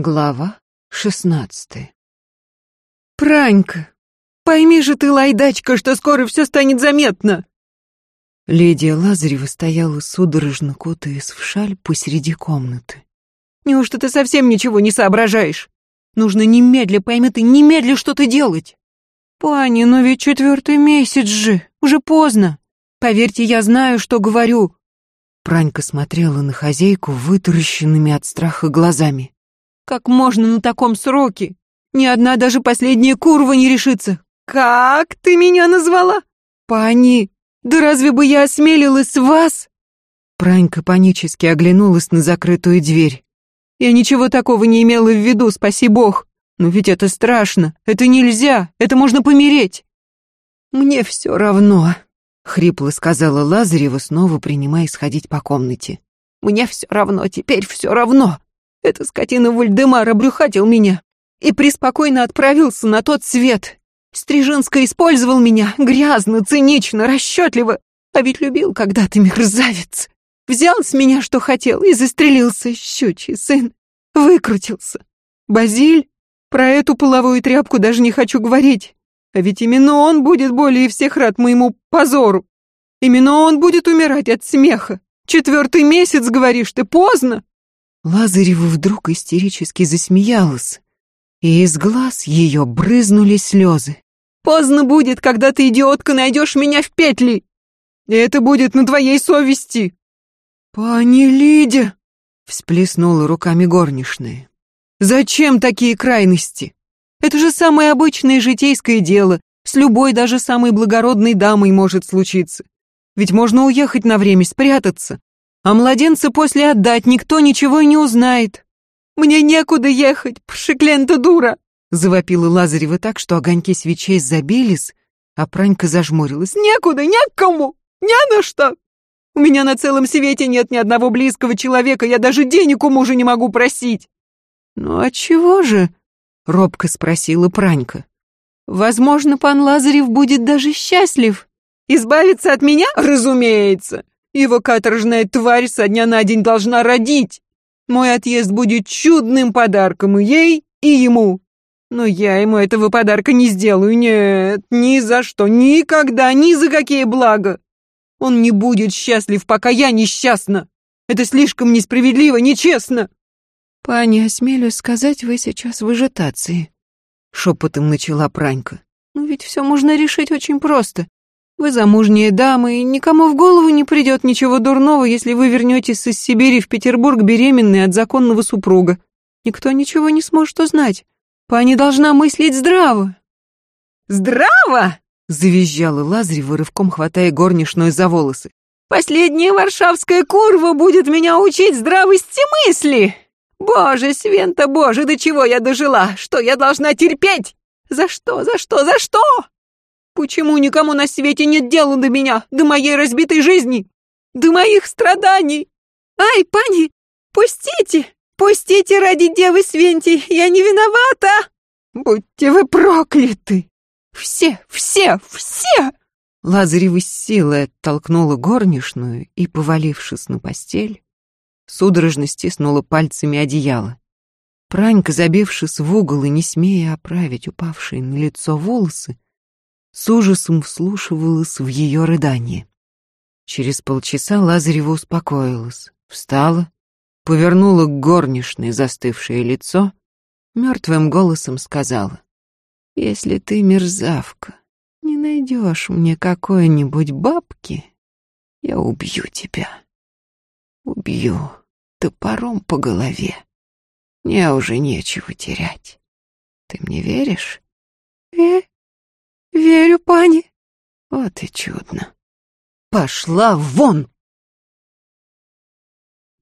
Глава шестнадцатая. «Пранька, пойми же ты, лайдачка, что скоро все станет заметно!» Лидия Лазарева стояла судорожно кутаясь в шаль посреди комнаты. «Неужто ты совсем ничего не соображаешь? Нужно немедля, пойми ты, немедля что-то делать!» «Пани, но ведь четвертый месяц же, уже поздно. Поверьте, я знаю, что говорю». Пранька смотрела на хозяйку вытаращенными от страха глазами. Как можно на таком сроке? Ни одна даже последняя курва не решится. Как ты меня назвала? Пани, да разве бы я осмелилась вас? Пранька панически оглянулась на закрытую дверь. Я ничего такого не имела в виду, спаси бог. Но ведь это страшно, это нельзя, это можно помереть. Мне все равно, хрипло сказала Лазарева, снова принимаясь ходить по комнате. Мне все равно, теперь все равно. Эта скотина Вальдемар обрюхатил меня и преспокойно отправился на тот свет. Стрижинска использовал меня грязно, цинично, расчетливо, а ведь любил когда-то мерзавец. Взял с меня, что хотел, и застрелился, щучий сын. Выкрутился. Базиль, про эту половую тряпку даже не хочу говорить. А ведь именно он будет более всех рад моему позору. Именно он будет умирать от смеха. Четвертый месяц, говоришь ты, поздно. Лазарева вдруг истерически засмеялась, и из глаз ее брызнули слезы. «Поздно будет, когда ты, идиотка, найдешь меня в петли! И это будет на твоей совести!» «Пани Лидя!» — всплеснула руками горничная. «Зачем такие крайности? Это же самое обычное житейское дело, с любой даже самой благородной дамой может случиться. Ведь можно уехать на время, спрятаться, а младенца после отдать никто ничего не узнает. Мне некуда ехать, пшеклента дура!» Завопила Лазарева так, что огоньки свечей забились, а Пранька зажмурилась. «Некуда, некому, не на что! У меня на целом свете нет ни одного близкого человека, я даже денег у мужа не могу просить!» «Ну а чего же?» — робко спросила Пранька. «Возможно, пан Лазарев будет даже счастлив. Избавиться от меня? Разумеется. Его каторжная тварь со дня на день должна родить. Мой отъезд будет чудным подарком и ей, и ему. Но я ему этого подарка не сделаю, нет, ни за что, никогда, ни за какие блага. Он не будет счастлив, пока я несчастна. Это слишком несправедливо, нечестно. Пани, осмелюсь сказать, вы сейчас в ажитации. Шепотом начала Пранька. Ну ведь все можно решить очень просто. Вы замужняя дама, и никому в голову не придет ничего дурного, если вы вернетесь из Сибири в Петербург беременной от законного супруга. Никто ничего не сможет узнать. Пани должна мыслить здраво». «Здраво?» — завизжала Лазарева, рывком хватая горничную за волосы. «Последняя варшавская курва будет меня учить здравости мысли! Боже, Свента, боже, до чего я дожила? Что я должна терпеть? За что, за что, за что?» Почему никому на свете нет дела до меня, до моей разбитой жизни, до моих страданий? Ай, пани, пустите, пустите ради девы Свенти, я не виновата. Будьте вы прокляты. Все, все, все. Лазарева силой оттолкнула горничную и, повалившись на постель, судорожно стиснула пальцами одеяло. Пранька, забившись в угол и не смея оправить упавшие на лицо волосы, с ужасом вслушивалась в ее рыдание. Через полчаса Лазарева успокоилась, встала, повернула к горничной застывшее лицо, мертвым голосом сказала, «Если ты, мерзавка, не найдешь мне какой-нибудь бабки, я убью тебя. Убью топором по голове. Мне уже нечего терять. Ты мне веришь?» «Э, «Верю, пани». «Вот и чудно. Пошла вон!»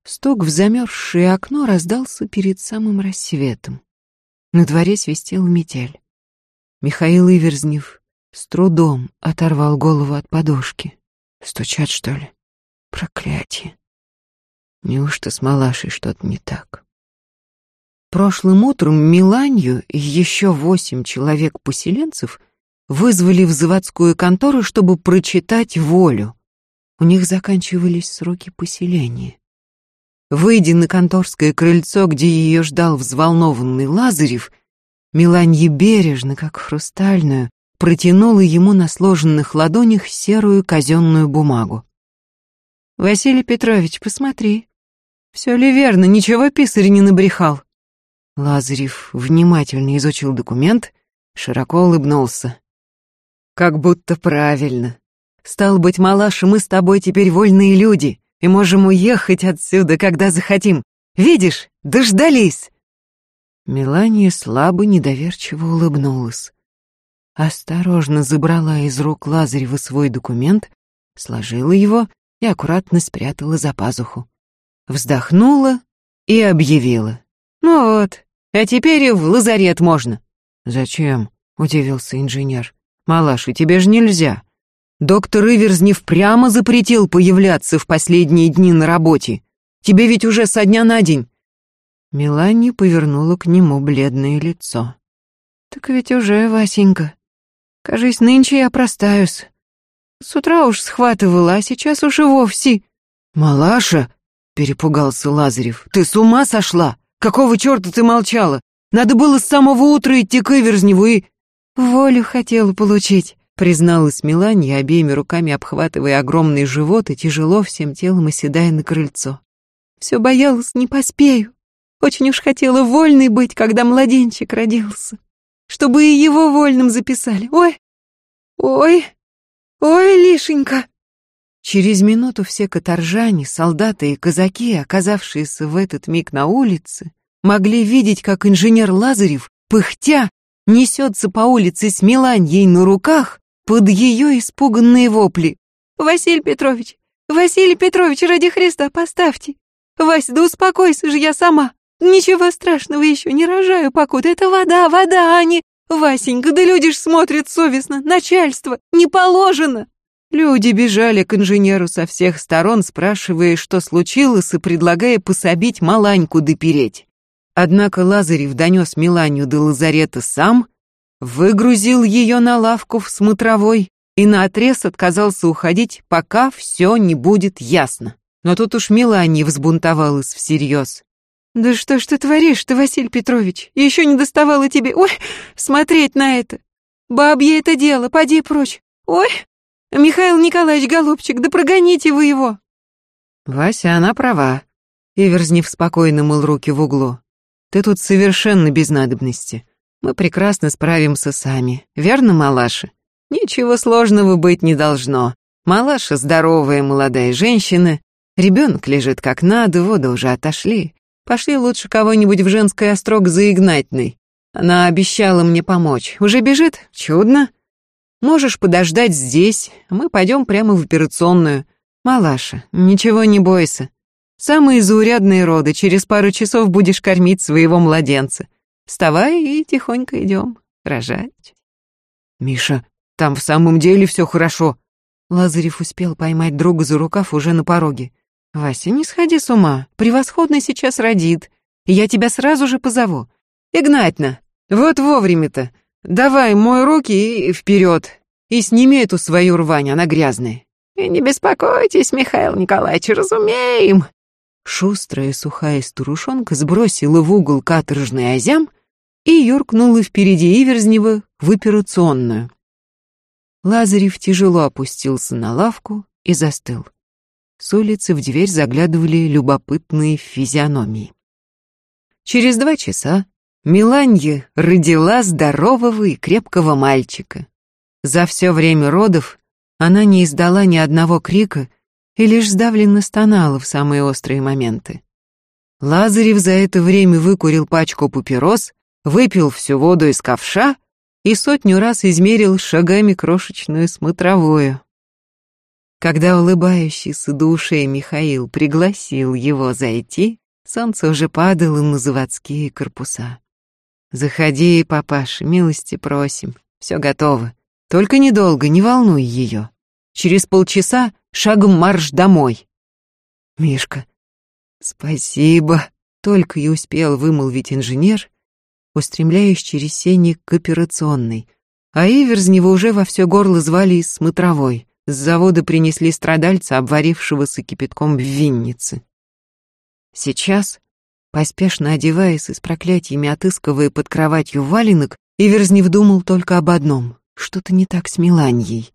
Стук в замерзшее окно раздался перед самым рассветом. На дворе свистел метель. Михаил Иверзнев с трудом оторвал голову от подушки. Стучат, что ли? Проклятие. Неужто с Малашей что-то не так? Прошлым утром Миланью и еще восемь человек-поселенцев вызвали в заводскую контору, чтобы прочитать волю. У них заканчивались сроки поселения. Выйдя на конторское крыльцо, где ее ждал взволнованный Лазарев, Миланья бережно, как хрустальную, протянула ему на сложенных ладонях серую казенную бумагу. «Василий Петрович, посмотри. Все ли верно, ничего писарь не набрехал?» Лазарев внимательно изучил документ, широко улыбнулся. «Как будто правильно. Стал быть, малаша, мы с тобой теперь вольные люди и можем уехать отсюда, когда захотим. Видишь, дождались!» Мелания слабо недоверчиво улыбнулась. Осторожно забрала из рук Лазарева свой документ, сложила его и аккуратно спрятала за пазуху. Вздохнула и объявила. «Ну вот, а теперь в лазарет можно». «Зачем?» — удивился инженер. «Малаша, тебе же нельзя. Доктор Иверзнев прямо запретил появляться в последние дни на работе. Тебе ведь уже со дня на день». Мелани повернула к нему бледное лицо. «Так ведь уже, Васенька. Кажись, нынче я простаюсь. С утра уж схватывала, а сейчас уж и вовсе. Малаша, перепугался Лазарев. Ты с ума сошла? Какого черта ты молчала? Надо было с самого утра идти к Иверзневу и... Волю хотела получить, призналась Миланья, обеими руками обхватывая огромный живот и тяжело всем телом оседая на крыльцо. Все боялась, не поспею. Очень уж хотела вольной быть, когда младенчик родился. Чтобы и его вольным записали. Ой, ой, «Ой, Лишенька!» Через минуту все каторжане, солдаты и казаки, оказавшиеся в этот миг на улице, могли видеть, как инженер Лазарев, пыхтя, несется по улице с Меланьей на руках под ее испуганные вопли. «Василий Петрович! Василий Петрович, ради Христа, поставьте! Вась, да успокойся же я сама! Ничего страшного еще не рожаю, покуда это вода, вода, а не...» «Васенька, да люди ж смотрят совестно, начальство, не положено!» Люди бежали к инженеру со всех сторон, спрашивая, что случилось, и предлагая пособить Маланьку допереть. Однако Лазарев донес Миланию до лазарета сам, выгрузил ее на лавку в смотровой и наотрез отказался уходить, пока все не будет ясно. Но тут уж Миланья взбунтовалась всерьез. «Да что ж ты творишь-то, Василий Петрович? Еще не доставало тебе... Ой, смотреть на это! Бабье это дело, поди прочь! Ой, Михаил Николаевич, голубчик, да прогоните вы его!» «Вася, она права», — Иверзнев спокойно мыл руки в углу. «Ты тут совершенно без надобности. Мы прекрасно справимся сами, верно, малаша? Ничего сложного быть не должно. Малаша здоровая молодая женщина, ребенок лежит как надо, воды уже отошли. Пошли лучше кого-нибудь в женский острог за Игнатьной. Она обещала мне помочь. Уже бежит? Чудно. Можешь подождать здесь, мы пойдем прямо в операционную. Малаша, ничего не бойся. Самые заурядные роды, через пару часов будешь кормить своего младенца. Вставай и тихонько идем рожать. Миша, там в самом деле все хорошо. Лазарев успел поймать друга за рукав уже на пороге. «Вася, не сходи с ума. Превосходный сейчас родит. Я тебя сразу же позову. Игнатьна, вот вовремя-то. Давай, мой руки и вперед. И сними эту свою рвань, она грязная». «И не беспокойтесь, Михаил Николаевич, разумеем». Шустрая сухая старушонка сбросила в угол каторжный озям и юркнула впереди Иверзнева в операционную. Лазарев тяжело опустился на лавку и застыл. С улицы в дверь заглядывали любопытные физиономии. Через два часа Миланья родила здорового и крепкого мальчика. За все время родов она не издала ни одного крика и лишь сдавленно стонала в самые острые моменты. Лазарев за это время выкурил пачку папирос, выпил всю воду из ковша и сотню раз измерил шагами крошечную смотровую. Когда улыбающийся до Михаил пригласил его зайти, солнце уже падало на заводские корпуса. «Заходи, папаша, милости просим, все готово. Только недолго, не волнуй ее. Через полчаса шагом марш домой». «Мишка, спасибо», — только и успел вымолвить инженер, устремляясь через сеник к операционной, а Иверзнева уже во все горло звали из смотровой. С завода принесли страдальца, обварившегося кипятком в виннице. Сейчас, поспешно одеваясь и с проклятиями отыскивая под кроватью валенок, Иверзнев думал только об одном — что-то не так с Миланьей.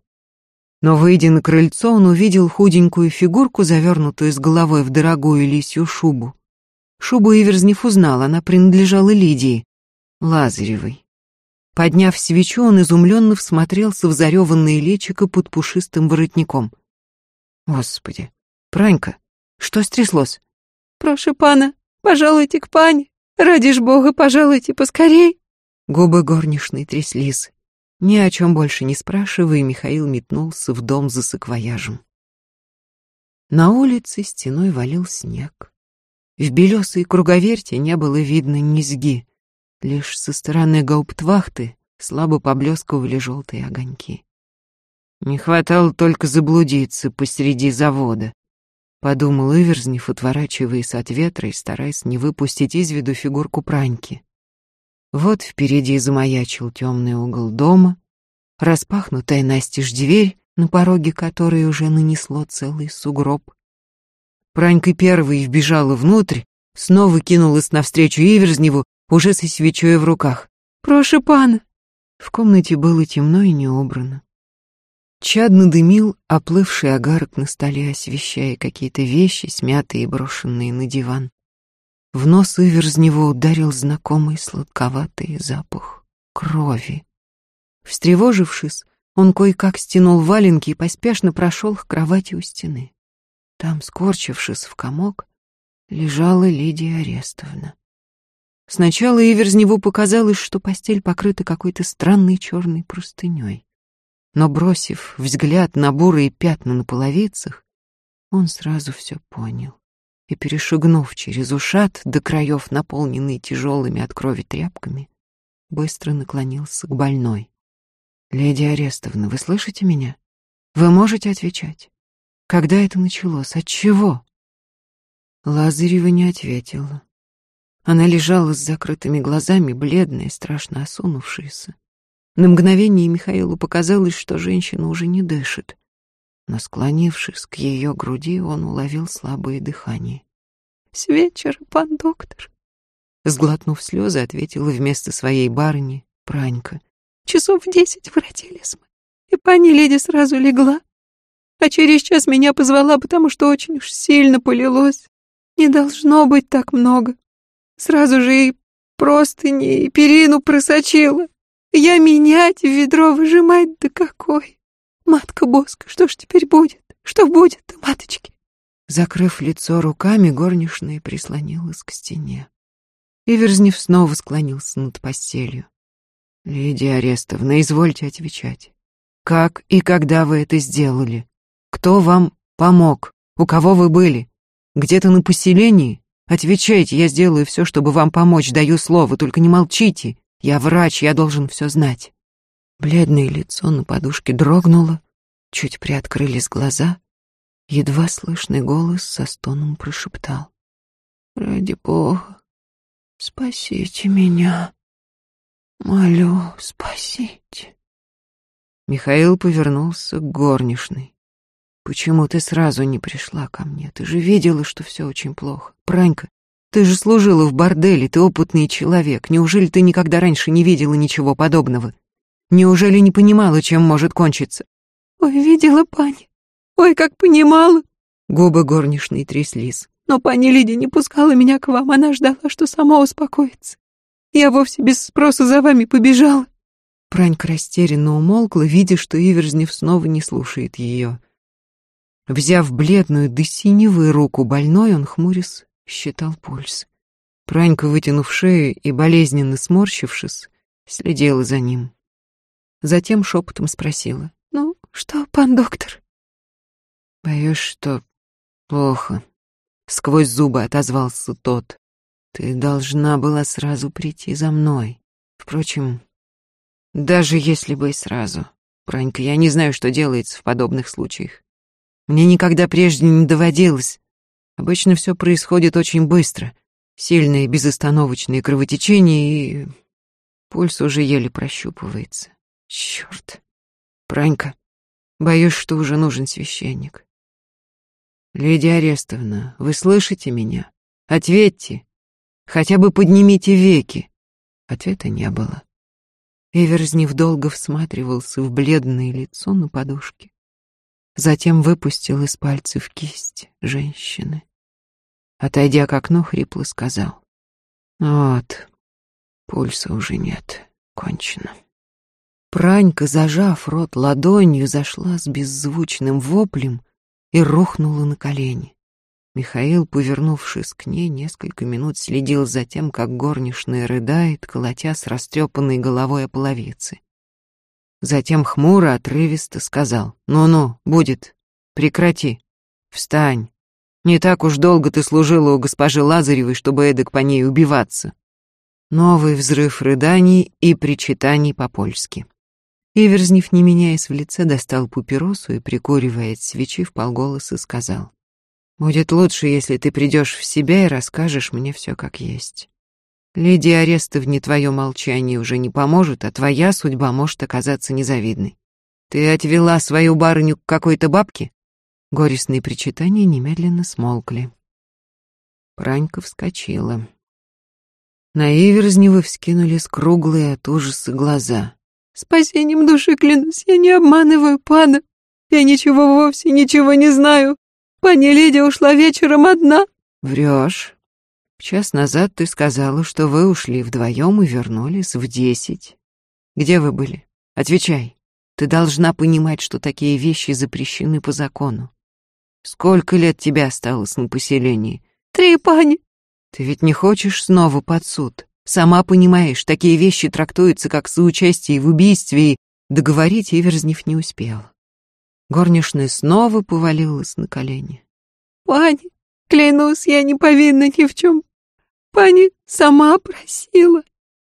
Но, выйдя на крыльцо, он увидел худенькую фигурку, завернутую с головой в дорогую лисью шубу. Шубу Иверзнев узнал, она принадлежала Лидии, Лазаревой. Подняв свечу, он изумленно всмотрелся в зареванное личико под пушистым воротником. Господи, Пранька, что стряслось? Прошу пана, пожалуйте к пане. Ради ж бога, пожалуйте поскорей. Губы горничной тряслись. Ни о чем больше не спрашивая, Михаил метнулся в дом за саквояжем. На улице стеной валил снег. В белесой круговерте не было видно низги. Лишь со стороны гауптвахты слабо поблескивали желтые огоньки. Не хватало только заблудиться посреди завода, подумал Иверзнев, отворачиваясь от ветра и стараясь не выпустить из виду фигурку праньки. Вот впереди замаячил темный угол дома, распахнутая настежь дверь, на пороге которой уже нанесло целый сугроб. Пранька первой вбежала внутрь, снова кинулась навстречу Иверзневу, уже со свечой в руках. «Прошу пана!» В комнате было темно и не убрано. Чадно дымил оплывший огарок на столе, освещая какие-то вещи, смятые и брошенные на диван. В нос Иверзнева ударил знакомый сладковатый запах крови. Встревожившись, он кое-как стянул валенки и поспешно прошел к кровати у стены. Там, скорчившись в комок, лежала Лидия Арестовна. Сначала Иверзневу показалось, что постель покрыта какой-то странной черной простыней. Но, бросив взгляд на бурые пятна на половицах, он сразу все понял и, перешагнув через ушат до краев, наполненный тяжелыми от крови тряпками, быстро наклонился к больной. «Леди Арестовна, вы слышите меня? Вы можете отвечать? Когда это началось? От чего?» Лазарева не ответила. Она лежала с закрытыми глазами, бледная, страшно осунувшаяся. На мгновение Михаилу показалось, что женщина уже не дышит. Но, склонившись к ее груди, он уловил слабое дыхание. «С вечера, пан доктор», — сглотнув слезы, ответила вместо своей барыни Пранька. «Часов в десять воротились мы, и пани леди сразу легла, а через час меня позвала, потому что очень уж сильно полилось. Не должно быть так много. Сразу же и простыни, и перину просочила. Я менять ведро выжимать, да какой! Матка Боска, что ж теперь будет? Что будет-то, маточки? Закрыв лицо руками, горничная прислонилась к стене. Иверзнев снова склонился над постелью. «Лидия Арестовна, извольте отвечать. Как и когда вы это сделали? Кто вам помог? У кого вы были? Где-то на поселении? Отвечайте, я сделаю все, чтобы вам помочь, даю слово, только не молчите. Я врач, я должен все знать. Бледное лицо на подушке дрогнуло, чуть приоткрылись глаза. Едва слышный голос со стоном прошептал. «Ради Бога, спасите меня. Молю, спасите». Михаил повернулся к горничной. «Почему ты сразу не пришла ко мне? Ты же видела, что все очень плохо. Пранька, ты же служила в борделе, ты опытный человек. Неужели ты никогда раньше не видела ничего подобного? Неужели не понимала, чем может кончиться? Ой, видела, пани. Ой, как понимала. Губы горничной тряслись. Но пани Лидия не пускала меня к вам, она ждала, что сама успокоится. Я вовсе без спроса за вами побежала. Пранька растерянно умолкла, видя, что Иверзнев снова не слушает ее. Взяв бледную до синевой руку больной, он хмурясь считал пульс. Пранька, вытянув шею и болезненно сморщившись, следила за ним. Затем шепотом спросила. «Ну, что, пан доктор?» «Боюсь, что плохо», — сквозь зубы отозвался тот. «Ты должна была сразу прийти за мной. Впрочем, даже если бы и сразу. Пранька, я не знаю, что делается в подобных случаях. Мне никогда прежде не доводилось Обычно все происходит очень быстро. Сильное безостановочное кровотечение и... Пульс уже еле прощупывается. Черт. Пранька, боюсь, что уже нужен священник. Леди Арестовна, вы слышите меня? Ответьте. Хотя бы поднимите веки. Ответа не было. Эверзнев долго всматривался в бледное лицо на подушке. Затем выпустил из пальцев кисть женщины. Отойдя к окну, хрипло сказал. Вот, пульса уже нет, кончено. Пранька, зажав рот ладонью, зашла с беззвучным воплем и рухнула на колени. Михаил, повернувшись к ней, несколько минут следил за тем, как горничная рыдает, колотя с растрепанной головой о половице. Затем хмуро, отрывисто сказал «Ну-ну, будет, прекрати, встань. Не так уж долго ты служила у госпожи Лазаревой, чтобы эдак по ней убиваться». Новый взрыв рыданий и причитаний по-польски. Иверзнев, не меняясь в лице, достал папиросу и, прикуривая от свечи, вполголоса сказал Будет лучше, если ты придешь в себя и расскажешь мне все как есть. Лидии Арестовне твое молчание уже не поможет, а твоя судьба может оказаться незавидной. Ты отвела свою барыню к какой-то бабке?» Горестные причитания немедленно смолкли. Пранька вскочила. На Иверзнева вскинулись круглые от ужаса глаза. «Спасением души клянусь, я не обманываю пана. Я ничего вовсе, ничего не знаю. Пани Лидия ушла вечером одна. Врешь. Час назад ты сказала, что вы ушли вдвоем и вернулись в десять. Где вы были? Отвечай. Ты должна понимать, что такие вещи запрещены по закону. Сколько лет тебе осталось на поселении? Три, пани. Ты ведь не хочешь снова под суд? Сама понимаешь, такие вещи трактуются как соучастие в убийстве, и договорить Иверзнев не успел. Горничная снова повалилась на колени. «Пани, клянусь, я не повинна ни в чем. Пани сама просила.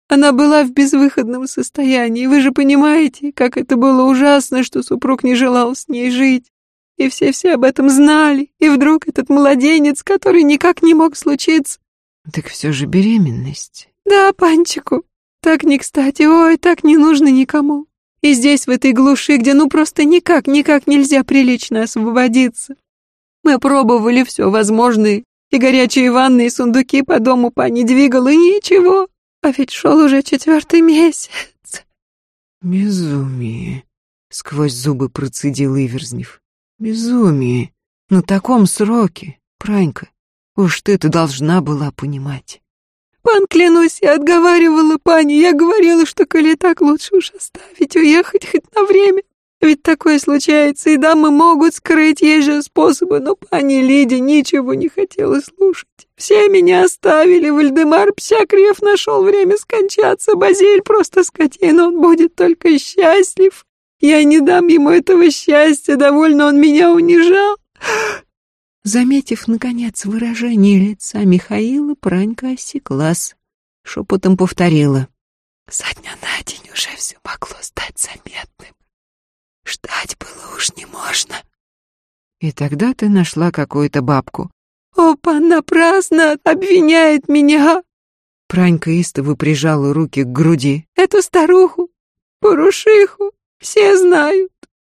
Она была в безвыходном состоянии. Вы же понимаете, как это было ужасно, что супруг не желал с ней жить. И все-все об этом знали. И вдруг этот младенец, который никак не мог случиться. Так все же беременность. Да, панчику. Так не кстати, ой, так не нужно никому. И здесь, в этой глуши, где ну просто никак, никак нельзя прилично освободиться. Мы пробовали все возможное, и горячие ванны, и сундуки по дому пани двигал, и ничего. А ведь шел уже четвертый месяц. Безумие, сквозь зубы процедил Иверзнев. Безумие. На таком сроке, Пранька, уж ты-то должна была понимать. Пан, клянусь, я отговаривала пани, я говорила, что коли так лучше уж оставить, уехать хоть на время. Ведь такое случается, и дамы могут скрыть, есть же способы, но пани Лидия ничего не хотела слушать. Все меня оставили, Вальдемар Псякрев нашел время скончаться, Базиль просто скотина, он будет только счастлив. Я не дам ему этого счастья, довольно он меня унижал. Заметив, наконец, выражение лица Михаила, Пранька осеклась, шепотом повторила. «Со дня на день уже все могло стать заметным. Ждать было уж не можно». «И тогда ты нашла какую-то бабку». «Опа, напрасно обвиняет меня!» Пранька истово прижала руки к груди. «Эту старуху, порушиху, все знают.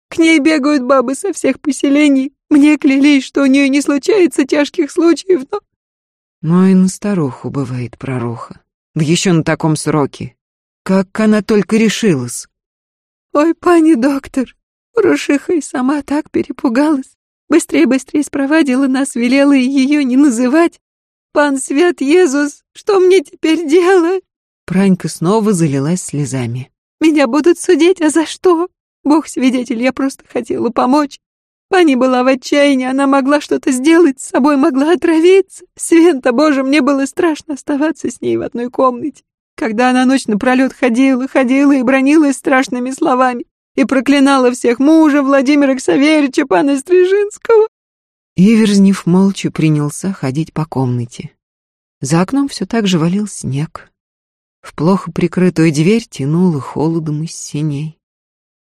К ней бегают бабы со всех поселений, мне клялись, что у нее не случается тяжких случаев, но... Но и на старуху бывает проруха. Да еще на таком сроке. Как она только решилась. Ой, пани доктор, Рушиха и сама так перепугалась. Быстрее-быстрее спровадила нас, велела ее не называть. Пан Свят Иисус, что мне теперь делать? Пранька снова залилась слезами. Меня будут судить, а за что? Бог свидетель, я просто хотела помочь. Пани была в отчаянии, она могла что-то сделать, с собой могла отравиться. Свента, боже, мне было страшно оставаться с ней в одной комнате. Когда она ночь напролет ходила, ходила и бронилась страшными словами и проклинала всех мужа Владимира Ксаверича, пана Стрижинского. Иверзнев молча принялся ходить по комнате. За окном все так же валил снег. В плохо прикрытую дверь тянуло холодом из синей.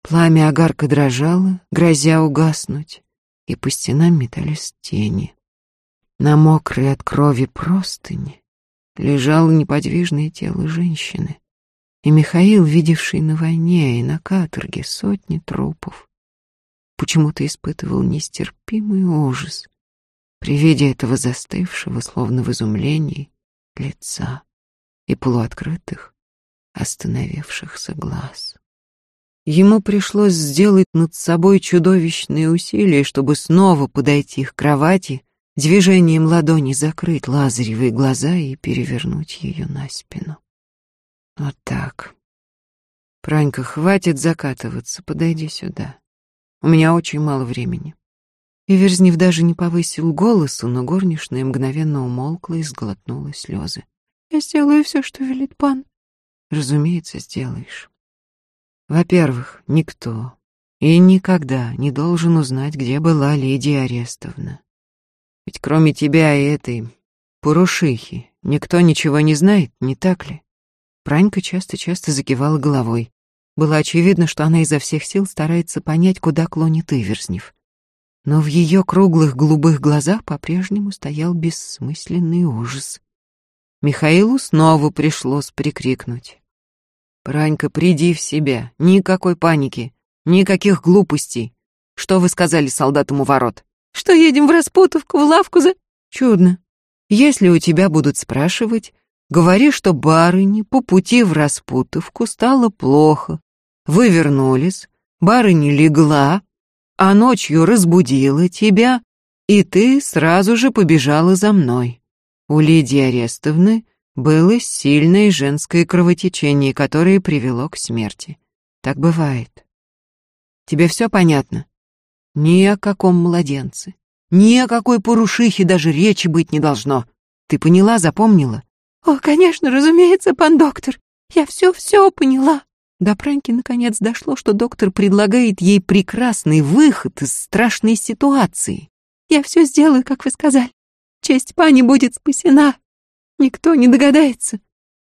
Пламя огарка дрожало, грозя угаснуть, и по стенам метались тени. На мокрой от крови простыни лежало неподвижное тело женщины, и Михаил, видевший на войне и на каторге сотни трупов, почему-то испытывал нестерпимый ужас при виде этого застывшего, словно в изумлении, лица и полуоткрытых, остановившихся глаз. Ему пришлось сделать над собой чудовищные усилия, чтобы снова подойти к кровати, движением ладони закрыть лазаревые глаза и перевернуть ее на спину. Вот так. Пранька, хватит закатываться, подойди сюда. У меня очень мало времени. И Верзнев даже не повысил голосу, но горничная мгновенно умолкла и сглотнула слезы. «Я сделаю все, что велит пан». «Разумеется, сделаешь. Во-первых, никто и никогда не должен узнать, где была Лидия Арестовна. Ведь кроме тебя и этой Пурушихи никто ничего не знает, не так ли?» Пранька часто-часто закивала головой. Было очевидно, что она изо всех сил старается понять, куда клонит Иверзнев но в ее круглых голубых глазах по-прежнему стоял бессмысленный ужас. Михаилу снова пришлось прикрикнуть. «Пранька, приди в себя, никакой паники, никаких глупостей. Что вы сказали солдатам у ворот?» «Что едем в Распутовку, в лавку за...» «Чудно. Если у тебя будут спрашивать, говори, что барыне по пути в Распутовку стало плохо. Вы вернулись, барыня легла, а ночью разбудила тебя, и ты сразу же побежала за мной. У Лидии Арестовны было сильное женское кровотечение, которое привело к смерти. Так бывает. Тебе все понятно? Ни о каком младенце, ни о какой порушихе даже речи быть не должно. Ты поняла, запомнила? О, конечно, разумеется, пан доктор. Я все-все поняла. До Пранки наконец дошло, что доктор предлагает ей прекрасный выход из страшной ситуации. «Я все сделаю, как вы сказали. Честь пани будет спасена. Никто не догадается».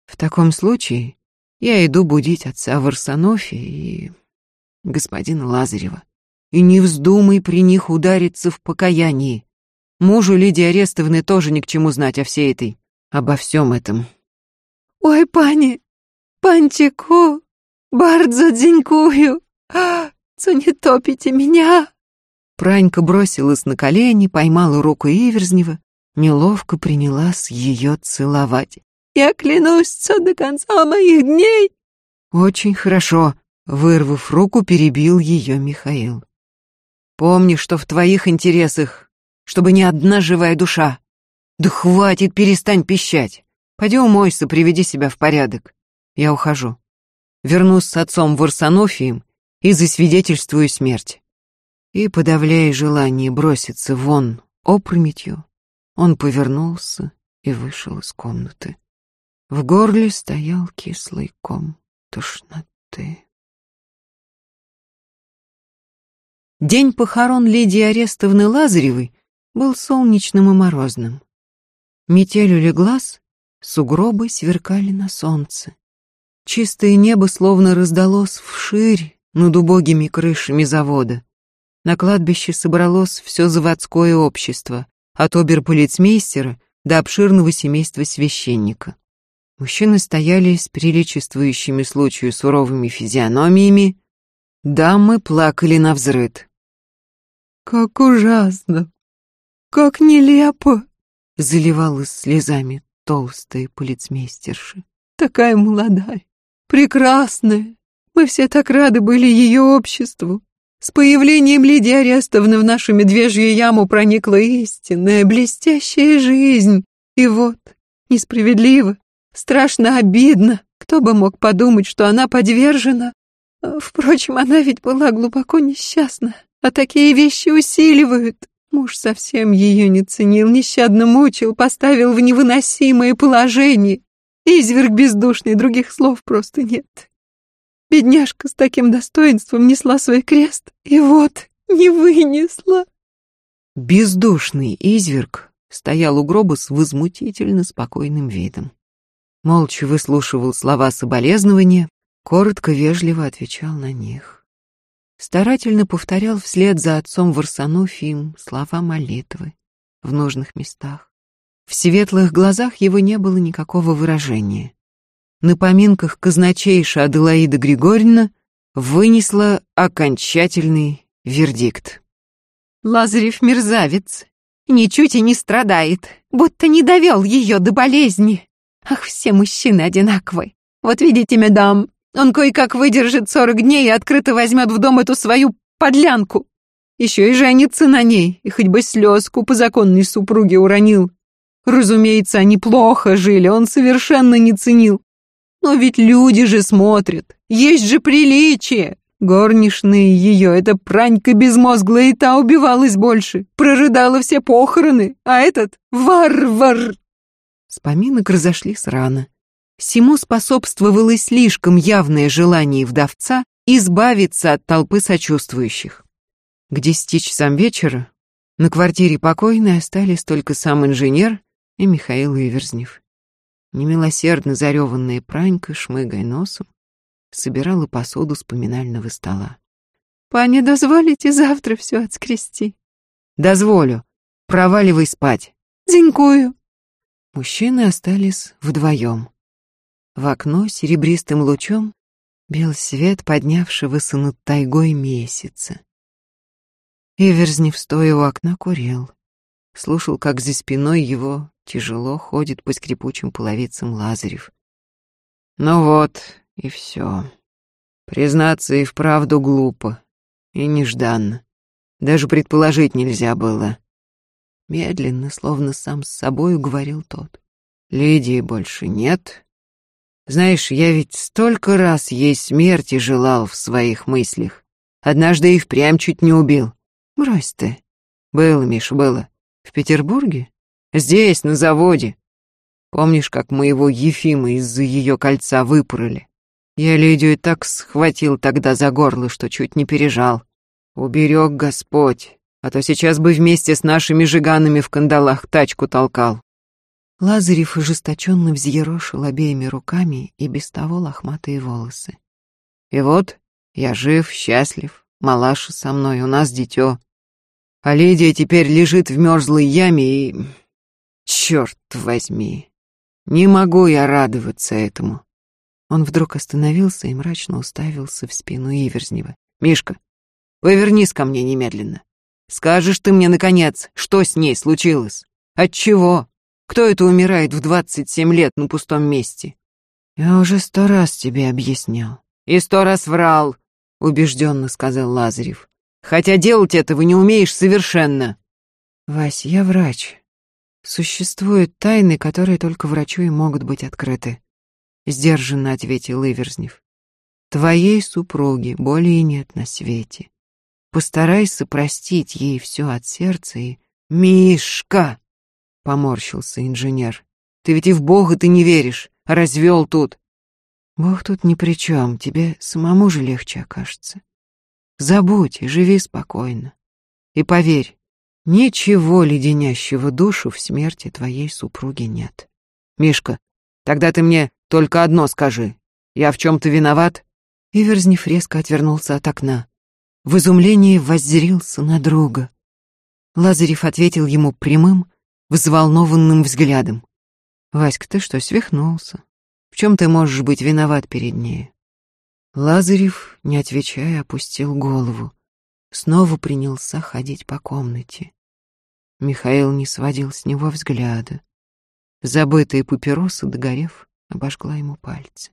«В таком случае я иду будить отца Варсонофи и господина Лазарева. И не вздумай при них удариться в покаянии. Мужу Лидии Арестовны тоже ни к чему знать о всей этой, обо всем этом». «Ой, пани, панчику!» Bardzo dziękuję, co не топите меня. Пранька бросилась на колени, поймала руку Иверзнева, неловко принялась ее целовать. Я клянусь, что до конца моих дней. Очень хорошо, вырвав руку, перебил ее Михаил. Помни, что в твоих интересах, чтобы ни одна живая душа. Да хватит, перестань пищать. Пойдем умойся, приведи себя в порядок. Я ухожу вернусь с отцом в Арсенофием и засвидетельствую смерть. И, подавляя желание броситься вон опрометью, он повернулся и вышел из комнаты. В горле стоял кислый ком тошноты. День похорон леди Арестовны Лазаревой был солнечным и морозным. Метель улеглась, сугробы сверкали на солнце. Чистое небо словно раздалось вширь над убогими крышами завода. На кладбище собралось все заводское общество, от оберполицмейстера до обширного семейства священника. Мужчины стояли с приличествующими случаю суровыми физиономиями, дамы плакали на взрыд. «Как ужасно! Как нелепо!» заливалась слезами толстая полицмейстерша. «Такая молодая, прекрасная. Мы все так рады были ее обществу. С появлением Лидии Арестовны в нашу медвежью яму проникла истинная, блестящая жизнь. И вот, несправедливо, страшно обидно. Кто бы мог подумать, что она подвержена... Впрочем, она ведь была глубоко несчастна, а такие вещи усиливают. Муж совсем ее не ценил, нещадно мучил, поставил в невыносимое положение. Изверг бездушный, других слов просто нет. Бедняжка с таким достоинством несла свой крест, и вот не вынесла. Бездушный изверг стоял у гроба с возмутительно спокойным видом. Молча выслушивал слова соболезнования, коротко, вежливо отвечал на них. Старательно повторял вслед за отцом Варсонофием слова молитвы в нужных местах. В светлых глазах его не было никакого выражения. На поминках казначейша Аделаида Григорьевна вынесла окончательный вердикт. Лазарев мерзавец, Ничуть и не страдает, будто не довел ее до болезни. Ах, все мужчины одинаковы. Вот видите, медам, он кое-как выдержит сорок дней и открыто возьмет в дом эту свою подлянку. Еще и женится на ней, и хоть бы слезку по законной супруге уронил. Разумеется, они плохо жили, он совершенно не ценил. Но ведь люди же смотрят, есть же приличие. Горничные ее, эта пранька безмозглая, и та убивалась больше, прорыдала все похороны, а этот — варвар. С поминок разошлись рано. Сему способствовало слишком явное желание вдовца избавиться от толпы сочувствующих. К десяти часам вечера на квартире покойной остались только сам инженер и Михаил Иверзнев. Немилосердно зареванная пранька, шмыгая носом, собирала посуду с поминального стола. «Пане, дозволите завтра все отскрести?» «Дозволю. Проваливай спать». «Дзинькую». Мужчины остались вдвоем. В окно серебристым лучом бил свет поднявшегося над тайгой месяца. Иверзнев, стоя у окна, курил. Слушал, как за спиной его тяжело ходит по скрипучим половицам Лазарев. Ну вот, и все. Признаться и вправду глупо. И нежданно. Даже предположить нельзя было. Медленно, словно сам с собою говорил тот. Лидии больше нет, знаешь, я ведь столько раз ей смерти желал в своих мыслях. Однажды и впрямь чуть не убил. Брось ты. Было, Миша, было. В Петербурге? Здесь, на заводе. Помнишь, как мы его Ефима из-за ее кольца выпороли? Я Лидию так схватил тогда за горло, что чуть не пережал. Уберег Господь, а то сейчас бы вместе с нашими жиганами в кандалах тачку толкал. Лазарев ожесточенно взъерошил обеими руками и без того лохматые волосы. И вот я жив, счастлив, малаша со мной, у нас дитё. А Лидия теперь лежит в мерзлой яме и... Черт возьми, не могу я радоваться этому. Он вдруг остановился и мрачно уставился в спину Иверзнева. «Мишка, повернись ко мне немедленно. Скажешь ты мне, наконец, что с ней случилось? Отчего? Кто это умирает в двадцать семь лет на пустом месте? Я уже сто раз тебе объяснял. И сто раз врал, убежденно сказал Лазарев. Хотя делать этого не умеешь совершенно. Вась, я врач. Существуют тайны, которые только врачу и могут быть открыты. Сдержанно ответил Иверзнев. Твоей супруги более нет на свете. Постарайся простить ей все от сердца и... Мишка! — поморщился инженер. «Ты ведь и в Бога ты не веришь, а развел тут». «Бог тут ни при чем, тебе самому же легче окажется. Забудь и живи спокойно. И поверь, ничего леденящего душу в смерти твоей супруги нет. Мишка, тогда ты мне только одно скажи. Я в чем-то виноват?» Иверзнев резко отвернулся от окна. В изумлении воззрился на друга. Лазарев ответил ему прямым, взволнованным взглядом. «Васька, ты что, свихнулся? В чем ты можешь быть виноват перед ней?» Лазарев, не отвечая, опустил голову. Снова принялся ходить по комнате. Михаил не сводил с него взгляда. Забытая папироса, догорев, обожгла ему пальцы.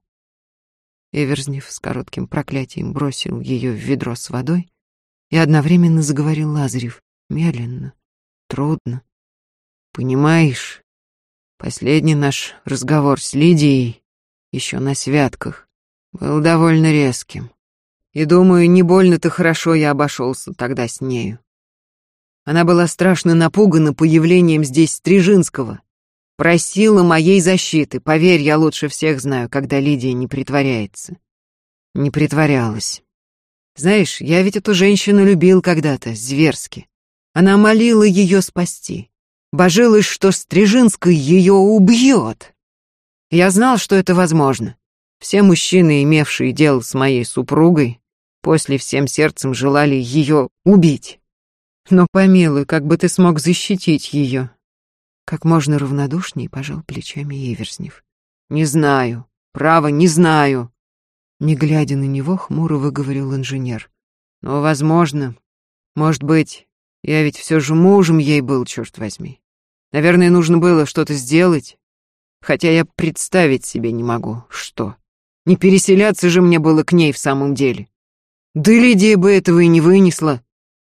Эверзнев с коротким проклятием бросил ее в ведро с водой и одновременно заговорил Лазарев, медленно, трудно, Понимаешь, последний наш разговор с Лидией еще на святках был довольно резким. И думаю, не больно-то хорошо я обошелся тогда с нею. Она была страшно напугана появлением здесь Стрижинского. Просила моей защиты, поверь, я лучше всех знаю, когда Лидия не притворяется. Не притворялась. Знаешь, я ведь эту женщину любил когда-то, зверски. Она молила ее спасти. Божилась, что Стрижинский ее убьет. Я знал, что это возможно. Все мужчины, имевшие дело с моей супругой, после всем сердцем желали ее убить. Но помилуй, как бы ты смог защитить ее? Как можно равнодушнее пожал плечами Иверзнев. Не знаю, право, не знаю. Не глядя на него, хмуро выговорил инженер. Но, возможно, может быть, Я ведь все же мужем ей был, черт возьми. Наверное, нужно было что-то сделать, хотя я представить себе не могу, что. Не переселяться же мне было к ней в самом деле. Да Лидия бы этого и не вынесла.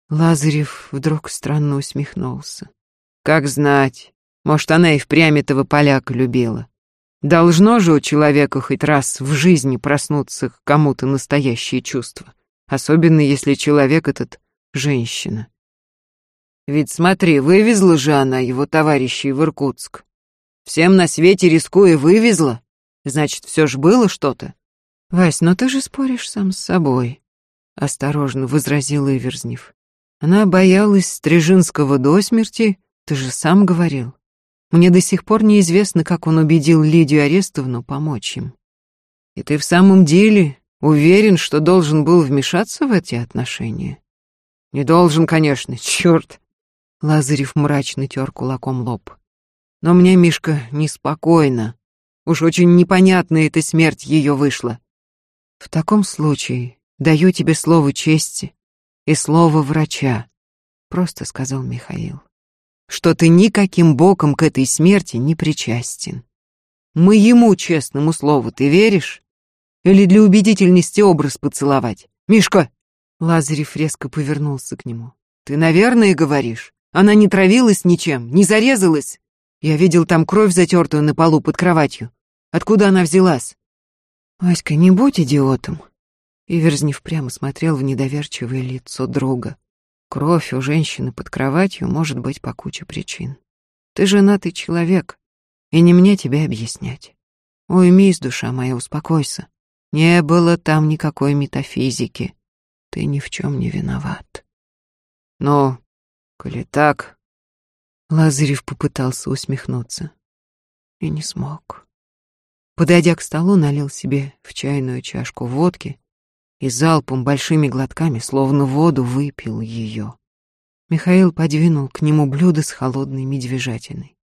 Лазарев вдруг странно усмехнулся. Как знать, может, она и впрямь этого поляка любила. Должно же у человека хоть раз в жизни проснуться к кому-то настоящее чувство, особенно если человек этот — женщина. Ведь смотри, вывезла же она его товарищей в Иркутск. Всем на свете рискуя вывезла. Значит, все ж было что-то. Вась, но ты же споришь сам с собой, осторожно возразил Иверзнев. Она боялась Стрижинского до смерти, ты же сам говорил. Мне до сих пор неизвестно, как он убедил Лидию Арестовну помочь им. И ты в самом деле уверен, что должен был вмешаться в эти отношения? Не должен, конечно, черт. Лазарев мрачно тер кулаком лоб. Но мне, Мишка, неспокойно. Уж очень непонятная эта смерть ее вышла. В таком случае даю тебе слово чести и слово врача, просто сказал Михаил, что ты никаким боком к этой смерти не причастен. Моему честному слову ты веришь? Или для убедительности образ поцеловать? Мишка!» Лазарев резко повернулся к нему. «Ты, наверное, говоришь? Она не травилась ничем, не зарезалась? Я видел там кровь затертую на полу под кроватью. Откуда она взялась?» «Васька, не будь идиотом. Иверзнев прямо смотрел в недоверчивое лицо друга. Кровь у женщины под кроватью может быть по куче причин. Ты женатый человек, и не мне тебе объяснять. Уймись, душа моя, успокойся. Не было там никакой метафизики. Ты ни в чем не виноват. Но, коли так... Лазарев попытался усмехнуться. И не смог. Подойдя к столу, налил себе в чайную чашку водки и залпом большими глотками, словно воду, выпил ее. Михаил подвинул к нему блюдо с холодной медвежатиной.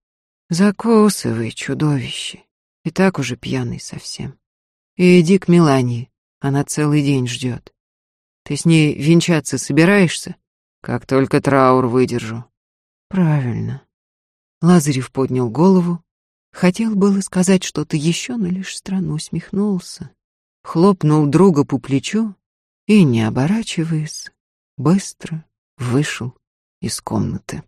«Закусывай, чудовище, и так уже пьяный совсем. И иди к Милане, она целый день ждет. Ты с ней венчаться собираешься? Как только траур выдержу». «Правильно». Лазарев поднял голову, хотел было сказать что-то еще, но лишь странно усмехнулся хлопнул друга по плечу и, не оборачиваясь, быстро вышел из комнаты.